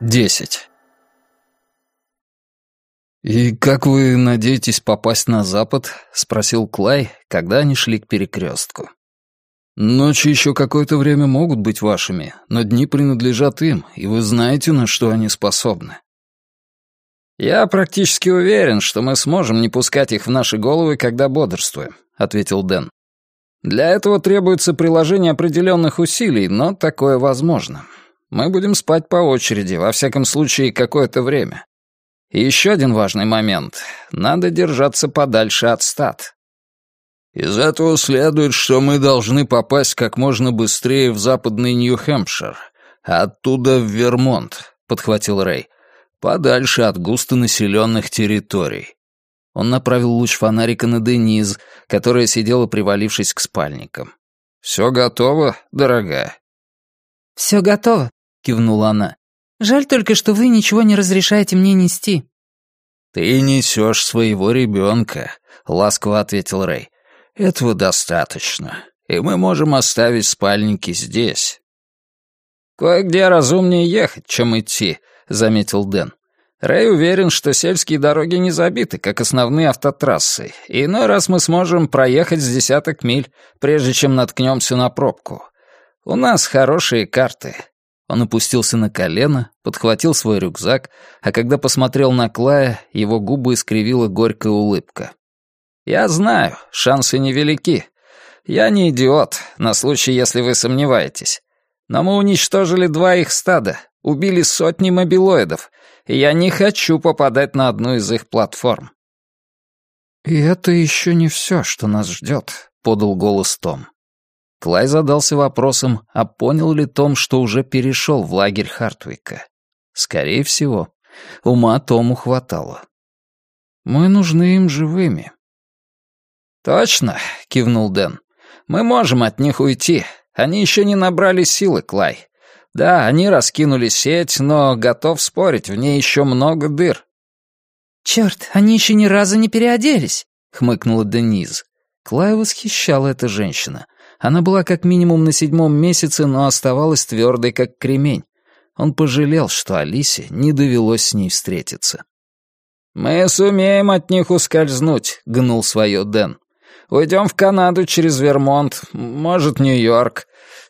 Десять. «И как вы надеетесь попасть на запад?» — спросил Клай, когда они шли к перекрестку. «Ночи еще какое-то время могут быть вашими, но дни принадлежат им, и вы знаете, на что они способны». «Я практически уверен, что мы сможем не пускать их в наши головы, когда бодрствуем», — ответил Дэн. «Для этого требуется приложение определенных усилий, но такое возможно. Мы будем спать по очереди, во всяком случае, какое-то время. И еще один важный момент. Надо держаться подальше от стад. Из этого следует, что мы должны попасть как можно быстрее в западный Нью-Хэмпшир, а оттуда в Вермонт, подхватил Рэй. Подальше от густонаселенных территорий. Он направил луч фонарика на Дениз, которая сидела, привалившись к спальникам. «Все готово, дорогая?» «Все готово», — кивнула она. «Жаль только, что вы ничего не разрешаете мне нести». «Ты несешь своего ребенка», — ласково ответил Рэй. «Этого достаточно, и мы можем оставить спальники здесь». «Кое-где разумнее ехать, чем идти», — заметил Дэн. Рэй уверен, что сельские дороги не забиты, как основные автотрассы, иной раз мы сможем проехать с десяток миль, прежде чем наткнемся на пробку. У нас хорошие карты, он опустился на колено, подхватил свой рюкзак, а когда посмотрел на Клая, его губы искривила горькая улыбка. «Я знаю, шансы невелики. Я не идиот, на случай, если вы сомневаетесь. Но мы уничтожили два их стада, убили сотни мобилоидов, и я не хочу попадать на одну из их платформ». «И это еще не все, что нас ждет», — подал голос Том. Клай задался вопросом, а понял ли Том, что уже перешел в лагерь Хартвика. Скорее всего. Ума Тому хватало. «Мы нужны им живыми». «Точно», — кивнул Дэн. «Мы можем от них уйти. Они еще не набрали силы, Клай. Да, они раскинули сеть, но, готов спорить, в ней еще много дыр». «Черт, они еще ни разу не переоделись», — хмыкнула Дениз. Клай восхищала эта женщина — она была как минимум на седьмом месяце, но оставалась твердой, как кремень. Он пожалел, что Алисе не довелось с ней встретиться. «Мы сумеем от них ускользнуть», — гнул свое Дэн. «Уйдем в Канаду через Вермонт, может, Нью-Йорк.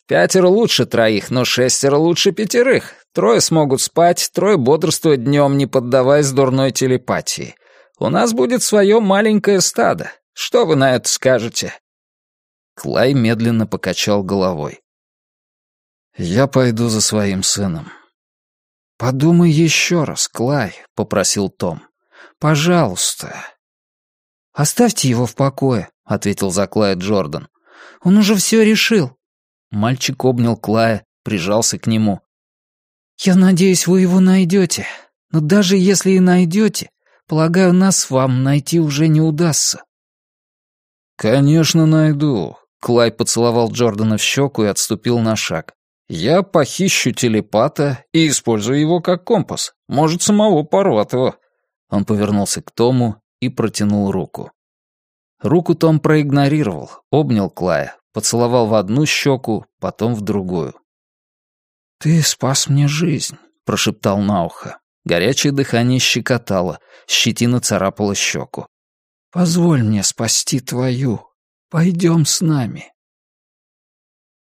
Пятеро лучше троих, но шестеро лучше пятерых. Трое смогут спать, трое бодрствовать днем, не поддаваясь дурной телепатии. У нас будет свое маленькое стадо. Что вы на это скажете?» Клай медленно покачал головой. «Я пойду за своим сыном». «Подумай еще раз, Клай», — попросил Том. «Пожалуйста». «Оставьте его в покое», — ответил за Клая Джордан. «Он уже все решил». Мальчик обнял Клая, прижался к нему. «Я надеюсь, вы его найдете. Но даже если и найдете, полагаю, нас вам найти уже не удастся». «Конечно найду. Клай поцеловал Джордана в щеку и отступил на шаг. «Я похищу телепата и использую его как компас. Может, самого Парватова». Он повернулся к Тому и протянул руку. Руку Том проигнорировал, обнял Клая, поцеловал в одну щеку, потом в другую. «Ты спас мне жизнь», — прошептал на ухо. Горячее дыхание щекотало, щетина царапала щеку. «Позволь мне спасти твою». Пойдем с нами».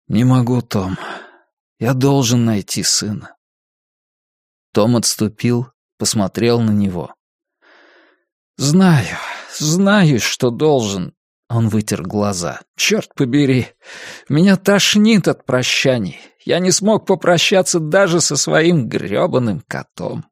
«Не могу, Том. Я должен найти сына». Том отступил, посмотрел на него. «Знаю, знаю, что должен». Он вытер глаза. «Черт побери, меня тошнит от прощаний. Я не смог попрощаться даже со своим грёбаным котом».